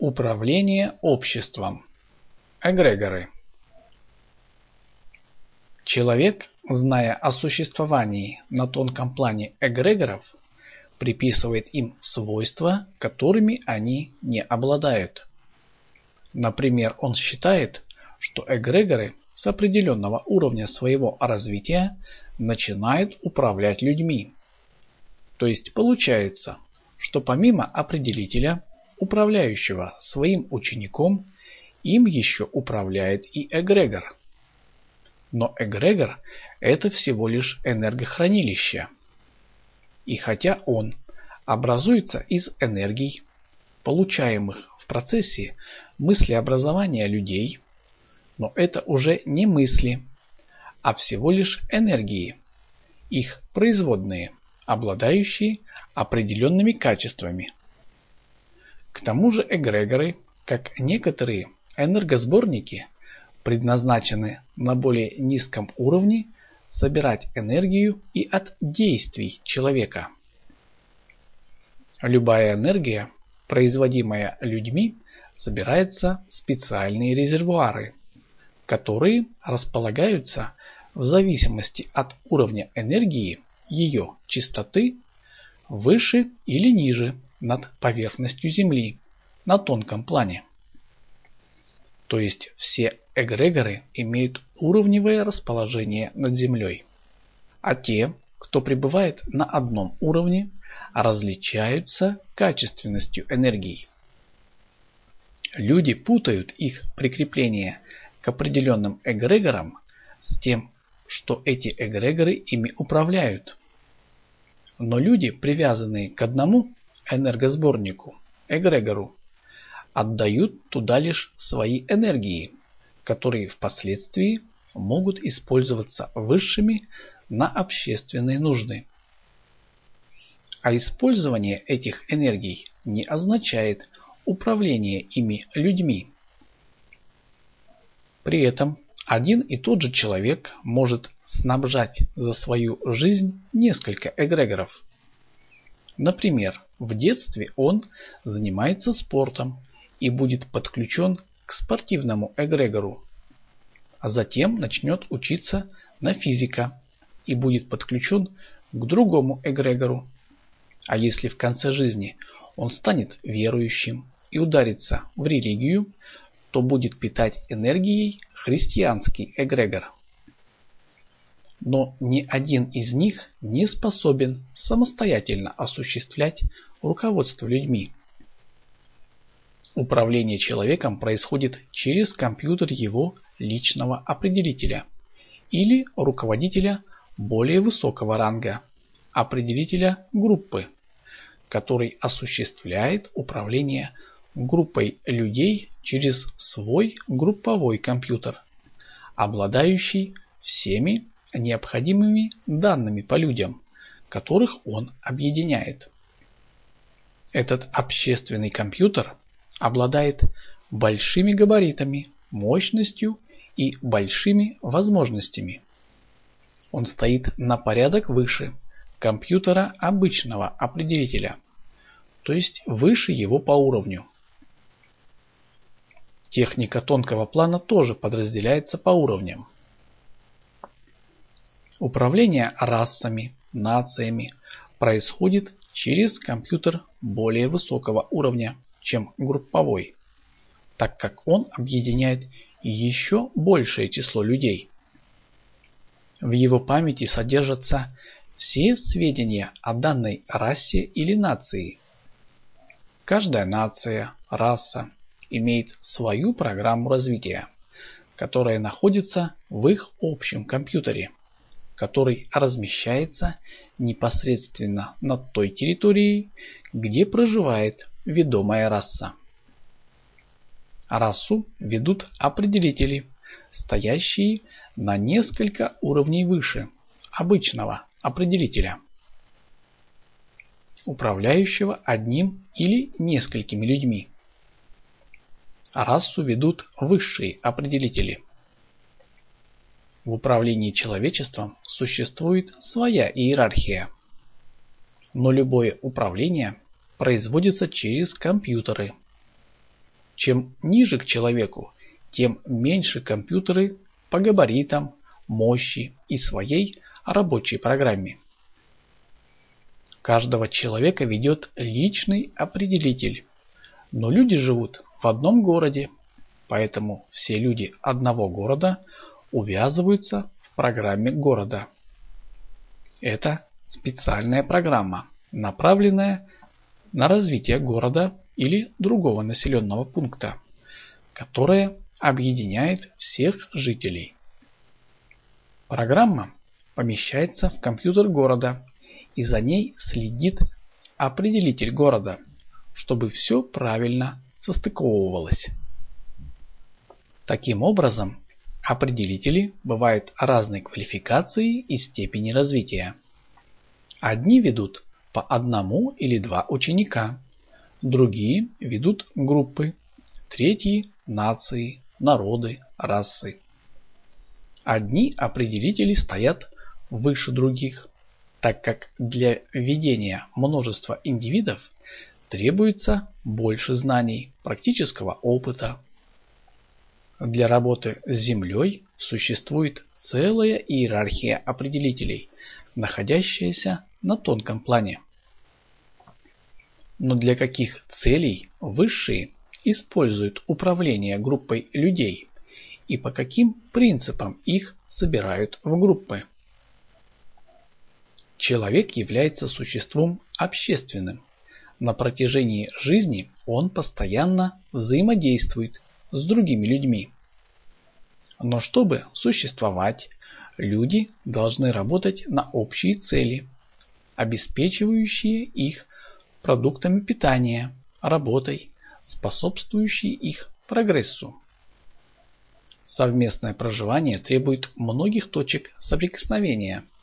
Управление обществом. Эгрегоры. Человек, зная о существовании на тонком плане эгрегоров, приписывает им свойства, которыми они не обладают. Например, он считает, что эгрегоры с определенного уровня своего развития начинают управлять людьми. То есть получается, что помимо определителя, управляющего своим учеником, им еще управляет и эгрегор. Но эгрегор – это всего лишь энергохранилище. И хотя он образуется из энергий, получаемых в процессе мыслеобразования людей, но это уже не мысли, а всего лишь энергии, их производные, обладающие определенными качествами. К тому же эгрегоры, как некоторые энергосборники, предназначены на более низком уровне собирать энергию и от действий человека. Любая энергия, производимая людьми, собирается в специальные резервуары, которые располагаются в зависимости от уровня энергии, ее частоты, выше или ниже над поверхностью Земли на тонком плане. То есть все эгрегоры имеют уровневое расположение над Землей. А те, кто пребывает на одном уровне, различаются качественностью энергии. Люди путают их прикрепление к определенным эгрегорам с тем, что эти эгрегоры ими управляют. Но люди, привязанные к одному энергосборнику, эгрегору, отдают туда лишь свои энергии, которые впоследствии могут использоваться высшими на общественные нужды. А использование этих энергий не означает управление ими людьми. При этом один и тот же человек может снабжать за свою жизнь несколько эгрегоров. Например, в детстве он занимается спортом и будет подключен к спортивному эгрегору, а затем начнет учиться на физика и будет подключен к другому эгрегору. А если в конце жизни он станет верующим и ударится в религию, то будет питать энергией христианский эгрегор. Но ни один из них не способен самостоятельно осуществлять руководство людьми. Управление человеком происходит через компьютер его личного определителя или руководителя более высокого ранга, определителя группы, который осуществляет управление группой людей через свой групповой компьютер, обладающий всеми необходимыми данными по людям, которых он объединяет. Этот общественный компьютер обладает большими габаритами, мощностью и большими возможностями. Он стоит на порядок выше компьютера обычного определителя, то есть выше его по уровню. Техника тонкого плана тоже подразделяется по уровням. Управление расами, нациями происходит через компьютер более высокого уровня, чем групповой, так как он объединяет еще большее число людей. В его памяти содержатся все сведения о данной расе или нации. Каждая нация, раса имеет свою программу развития, которая находится в их общем компьютере который размещается непосредственно над той территорией, где проживает ведомая раса. Расу ведут определители, стоящие на несколько уровней выше обычного определителя, управляющего одним или несколькими людьми. Расу ведут высшие определители – в управлении человечеством существует своя иерархия. Но любое управление производится через компьютеры. Чем ниже к человеку, тем меньше компьютеры по габаритам, мощи и своей рабочей программе. Каждого человека ведет личный определитель, но люди живут в одном городе, поэтому все люди одного города увязываются в программе города. Это специальная программа, направленная на развитие города или другого населенного пункта, которая объединяет всех жителей. Программа помещается в компьютер города и за ней следит определитель города, чтобы все правильно состыковывалось. Таким образом, определители бывают разной квалификации и степени развития. Одни ведут по одному или два ученика, другие ведут группы, третьи – нации, народы, расы. Одни определители стоят выше других, так как для ведения множества индивидов требуется больше знаний, практического опыта. Для работы с Землей существует целая иерархия определителей, находящаяся на тонком плане. Но для каких целей высшие используют управление группой людей и по каким принципам их собирают в группы? Человек является существом общественным. На протяжении жизни он постоянно взаимодействует с другими людьми. Но чтобы существовать, люди должны работать на общие цели, обеспечивающие их продуктами питания, работой, способствующие их прогрессу. Совместное проживание требует многих точек соприкосновения –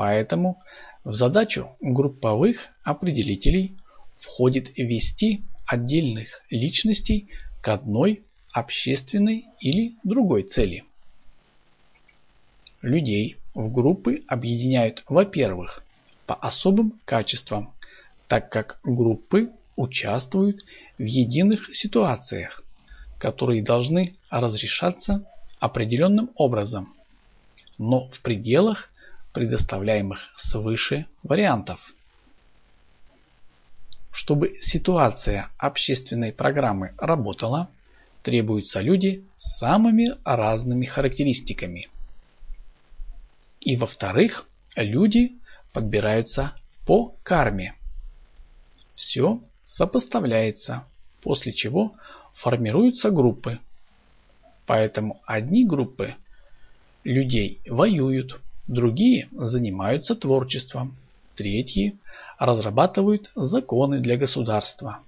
Поэтому в задачу групповых определителей входит ввести отдельных личностей к одной общественной или другой цели. Людей в группы объединяют, во-первых, по особым качествам, так как группы участвуют в единых ситуациях, которые должны разрешаться определенным образом, но в пределах предоставляемых свыше вариантов. Чтобы ситуация общественной программы работала, требуются люди с самыми разными характеристиками. И во-вторых, люди подбираются по карме. Все сопоставляется, после чего формируются группы. Поэтому одни группы людей воюют, Другие занимаются творчеством. Третьи разрабатывают законы для государства.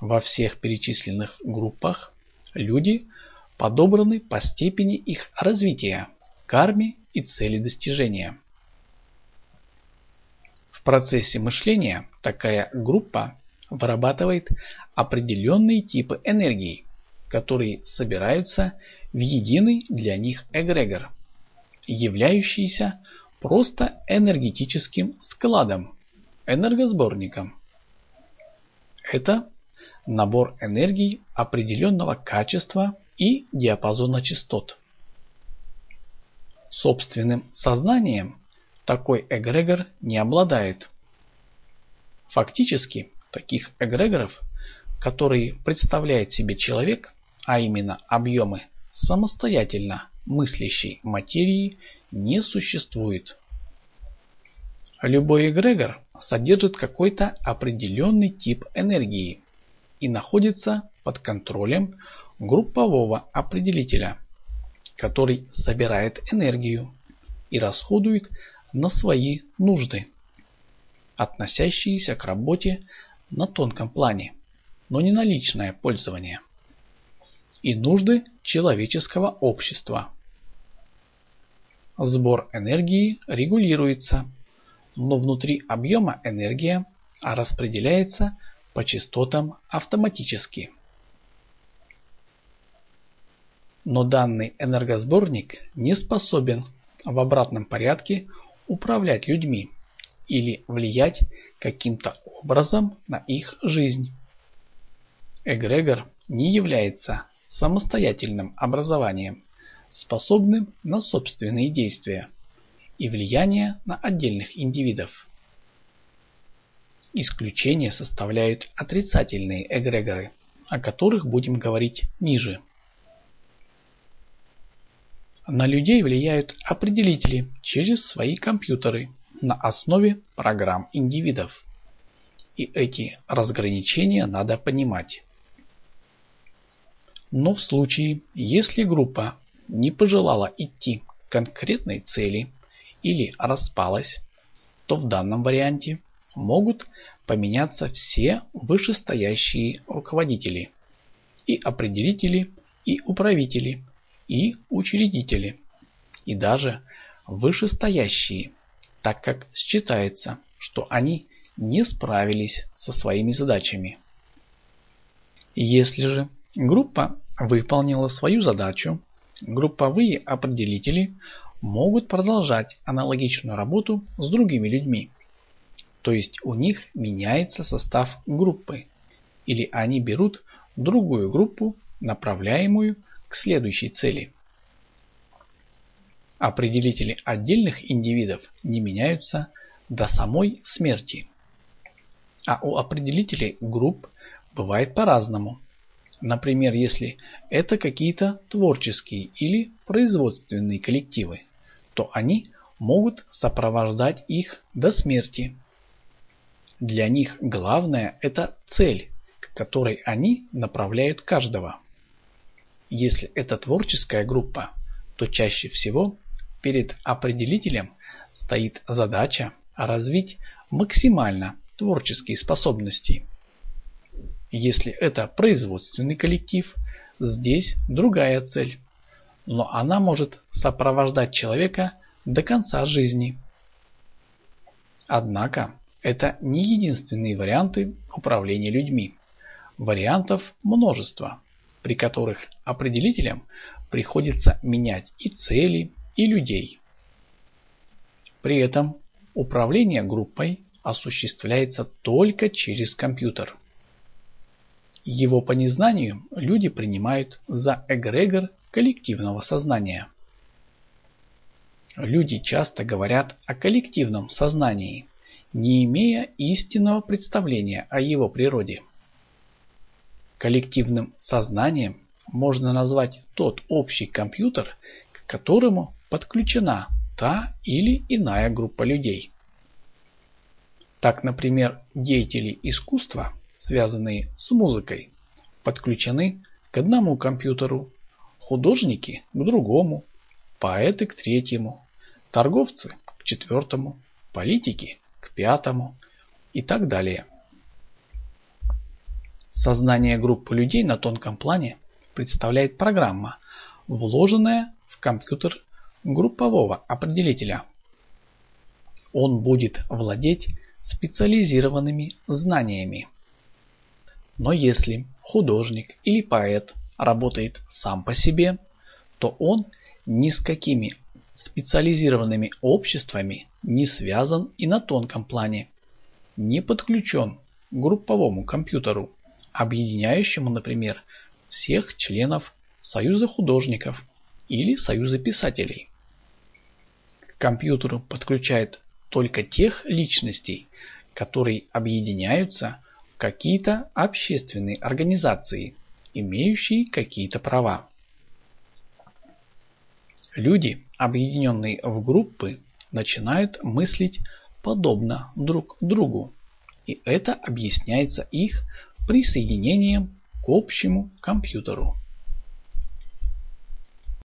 Во всех перечисленных группах люди подобраны по степени их развития, карме и цели достижения. В процессе мышления такая группа вырабатывает определенные типы энергии, которые собираются в единый для них эгрегор являющийся просто энергетическим складом, энергосборником. Это набор энергии определенного качества и диапазона частот. Собственным сознанием такой эгрегор не обладает. Фактически, таких эгрегоров, которые представляет себе человек, а именно объемы самостоятельно мыслящей материи не существует. Любой эгрегор содержит какой-то определенный тип энергии и находится под контролем группового определителя, который собирает энергию и расходует на свои нужды, относящиеся к работе на тонком плане, но не на личное пользование, и нужды человеческого общества. Сбор энергии регулируется, но внутри объема энергия распределяется по частотам автоматически. Но данный энергосборник не способен в обратном порядке управлять людьми или влиять каким-то образом на их жизнь. эгрегор не является самостоятельным образованием, способным на собственные действия и влияние на отдельных индивидов. Исключение составляют отрицательные эгрегоры, о которых будем говорить ниже. На людей влияют определители через свои компьютеры на основе программ индивидов. И эти разграничения надо понимать. Но в случае, если группа не пожелала идти к конкретной цели или распалась, то в данном варианте могут поменяться все вышестоящие руководители и определители и управители и учредители и даже вышестоящие, так как считается, что они не справились со своими задачами. Если же группа выполнила свою задачу, групповые определители могут продолжать аналогичную работу с другими людьми. То есть у них меняется состав группы, или они берут другую группу, направляемую к следующей цели. Определители отдельных индивидов не меняются до самой смерти. А у определителей групп бывает по-разному. Например, если это какие-то творческие или производственные коллективы, то они могут сопровождать их до смерти. Для них главное это цель, к которой они направляют каждого. Если это творческая группа, то чаще всего перед определителем стоит задача развить максимально творческие способности. Если это производственный коллектив, здесь другая цель, но она может сопровождать человека до конца жизни. Однако это не единственные варианты управления людьми. Вариантов множество при которых определителям приходится менять и цели, и людей. При этом управление группой осуществляется только через компьютер. Его по незнанию люди принимают за эгрегор коллективного сознания. Люди часто говорят о коллективном сознании, не имея истинного представления о его природе. Коллективным сознанием можно назвать тот общий компьютер, к которому подключена та или иная группа людей. Так, например, деятели искусства, связанные с музыкой, подключены к одному компьютеру, художники к другому, поэты к третьему, торговцы к четвертому, политики к пятому и так далее. Сознание группы людей на тонком плане представляет программа, вложенная в компьютер группового определителя. Он будет владеть специализированными знаниями. Но если художник или поэт работает сам по себе, то он ни с какими специализированными обществами не связан и на тонком плане, не подключен к групповому компьютеру объединяющему, например, всех членов Союза художников или Союза писателей. К компьютеру подключают только тех личностей, которые объединяются какие-то общественные организации, имеющие какие-то права. Люди, объединенные в группы, начинают мыслить подобно друг другу, и это объясняется их присоединением к общему компьютеру.